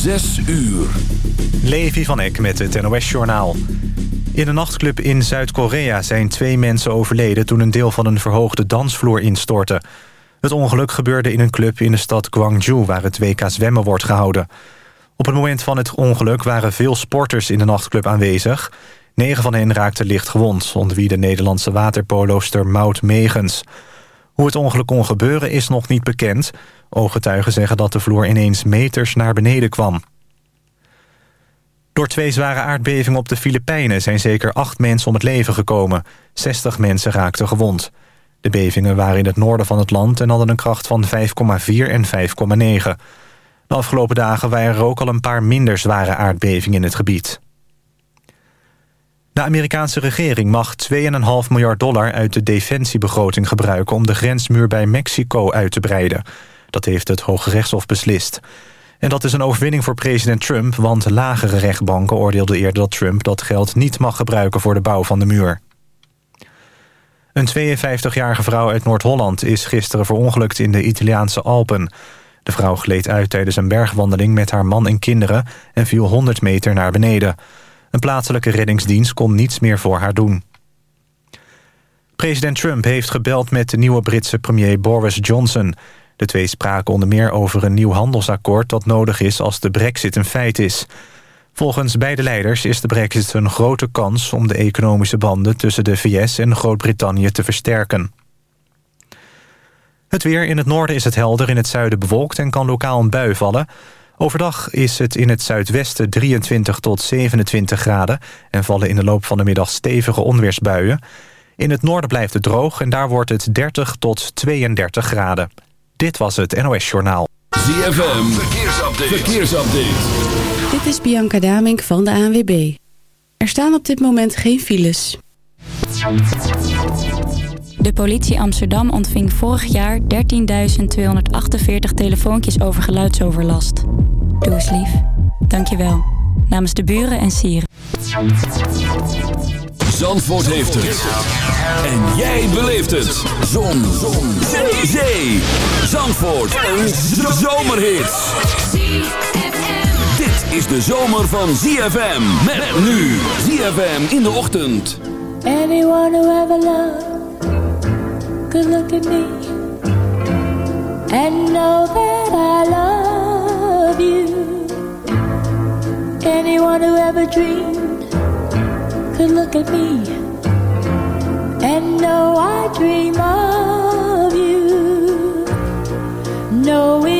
Zes uur. Levi van Eck met het NOS-journaal. In een nachtclub in Zuid-Korea zijn twee mensen overleden... toen een deel van een verhoogde dansvloer instortte. Het ongeluk gebeurde in een club in de stad Gwangju... waar het WK zwemmen wordt gehouden. Op het moment van het ongeluk waren veel sporters in de nachtclub aanwezig. Negen van hen raakten licht gewond... onder wie de Nederlandse waterpoloster Maud Megens. Hoe het ongeluk kon gebeuren is nog niet bekend... Ooggetuigen zeggen dat de vloer ineens meters naar beneden kwam. Door twee zware aardbevingen op de Filipijnen... zijn zeker acht mensen om het leven gekomen. 60 mensen raakten gewond. De bevingen waren in het noorden van het land... en hadden een kracht van 5,4 en 5,9. De afgelopen dagen waren er ook al een paar minder zware aardbevingen in het gebied. De Amerikaanse regering mag 2,5 miljard dollar uit de defensiebegroting gebruiken... om de grensmuur bij Mexico uit te breiden. Dat heeft het Hoge Rechtshof beslist. En dat is een overwinning voor president Trump... want lagere rechtbanken oordeelden eerder dat Trump dat geld niet mag gebruiken voor de bouw van de muur. Een 52-jarige vrouw uit Noord-Holland is gisteren verongelukt in de Italiaanse Alpen. De vrouw gleed uit tijdens een bergwandeling met haar man en kinderen... en viel 100 meter naar beneden. Een plaatselijke reddingsdienst kon niets meer voor haar doen. President Trump heeft gebeld met de nieuwe Britse premier Boris Johnson... De twee spraken onder meer over een nieuw handelsakkoord... dat nodig is als de brexit een feit is. Volgens beide leiders is de brexit een grote kans... om de economische banden tussen de VS en Groot-Brittannië te versterken. Het weer in het noorden is het helder, in het zuiden bewolkt... en kan lokaal een bui vallen. Overdag is het in het zuidwesten 23 tot 27 graden... en vallen in de loop van de middag stevige onweersbuien. In het noorden blijft het droog en daar wordt het 30 tot 32 graden. Dit was het NOS Journaal. ZFM, verkeersupdate. verkeersupdate. Dit is Bianca Damink van de ANWB. Er staan op dit moment geen files. De politie Amsterdam ontving vorig jaar 13.248 telefoontjes over geluidsoverlast. Doe eens lief. Dank je wel. Namens de buren en sieren. Zandvoort heeft het. En jij beleeft het. Zon. Zon. Zee. Zee. Zandvoort. Een zomerhit. Dit is de zomer van ZFM. Met nu. ZFM in de ochtend. Anyone who ever loved could look at me and know that I love you. Anyone who ever dreamed could look at me and know I dream of you, knowing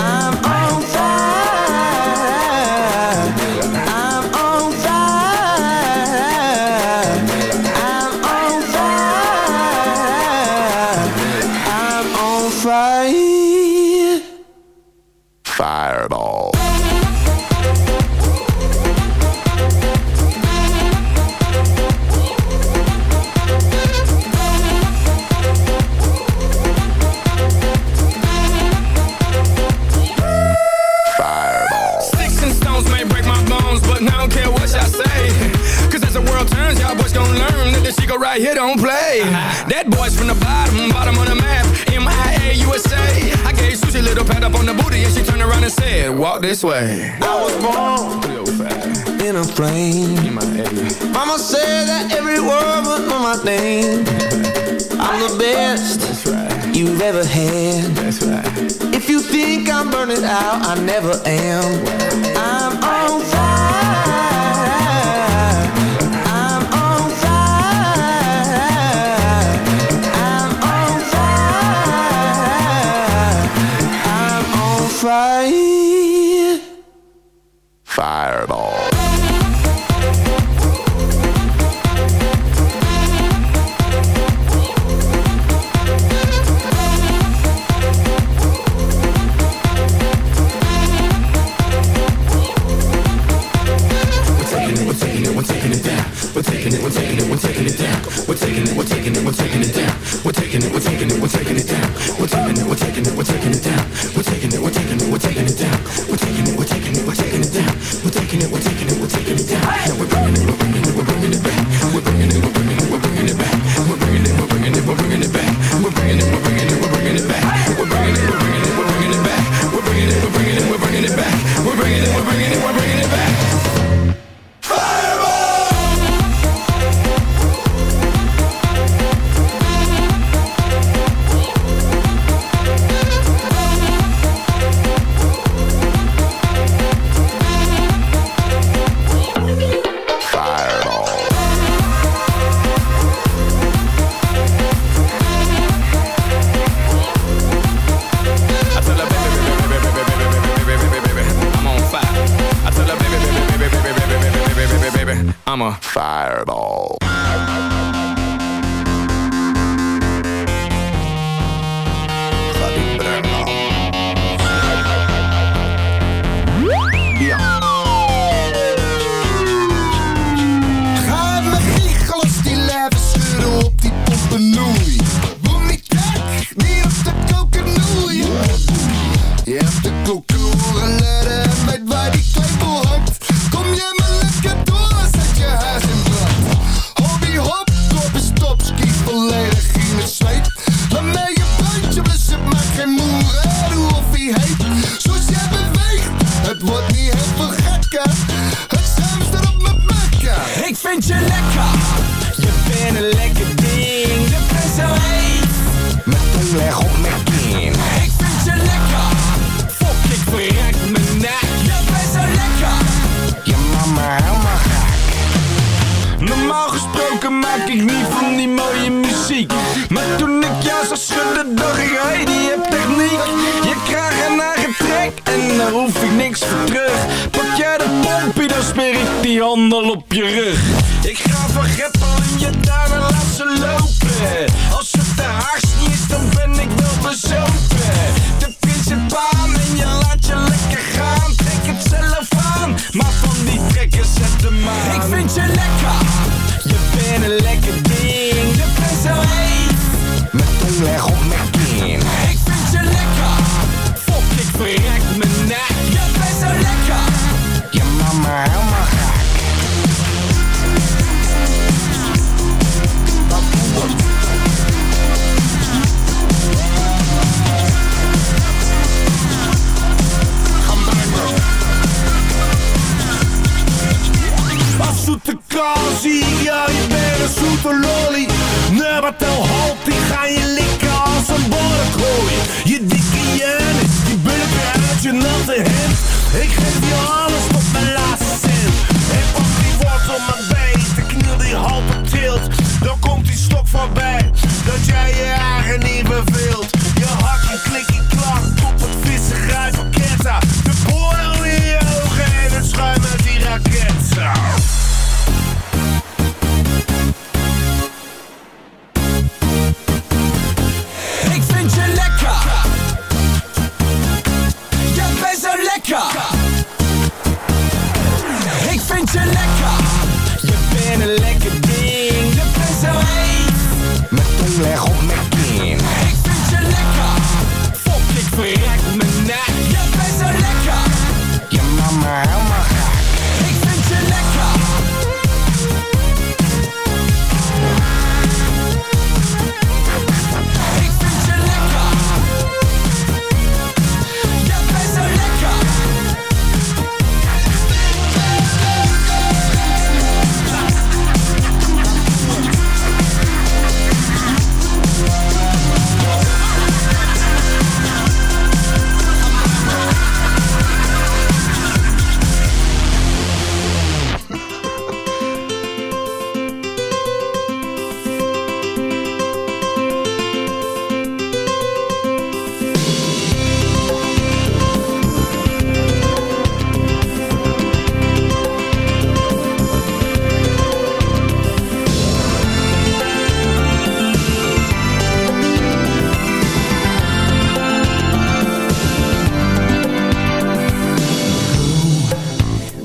walk this way. I was born in a flame. Mama said that every word was on my name. I'm the best right. you've ever had. Right. If you think I'm burning out, I never am. I'm on fire. we're taking it down. We're taking it, we're taking it, we're taking it down. We're taking it, we're taking it, we're taking it down. We're taking it, we're taking it, we're taking it down. We're taking it, we're taking it, we're taking it down. We're taking it, we're taking it, we're taking it down. Now we're bringing it. I'm a fireball. Lekker ding. Je bent zo heet. Met een leg op mijn kin. Ik vind je lekker. Fok, ik verrek mijn nek. Je bent zo lekker. Je mama helemaal gek. Normaal gesproken maak ik niet van die mooie muziek. Maar toen ik jou zag schudden, dacht ik, hey, die heb techniek. Je krijgt een eigen trek en daar hoef ik niks voor terug. Pak jij de pompie, speer ik die handel op je rug. Ik ga van in je duim en laat ze lopen. Als het te haars niet is, dan ben ik wel bezopen. De principaal en je laat je lekker gaan. Trek het zelf aan, maar van die trekken zet de maan. Ik vind je lekker, je bent een lekker ding. Je bent zo heet, met tong leg op mijn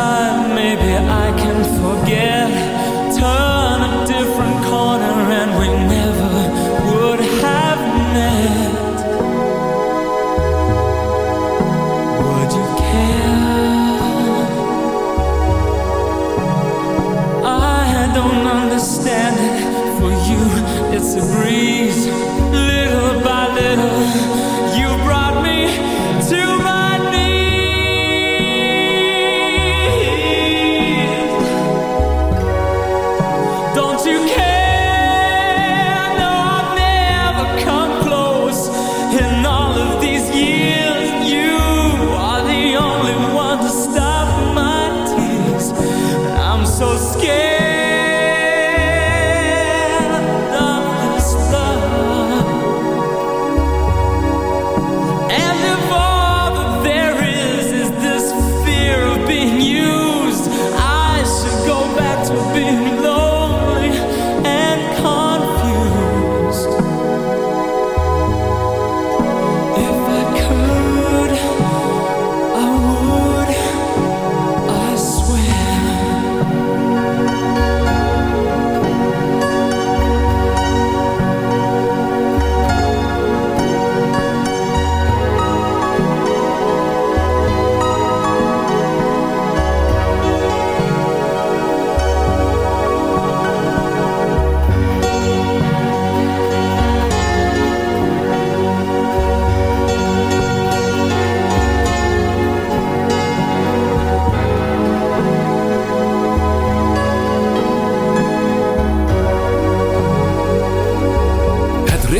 time, maybe I can forget. Turn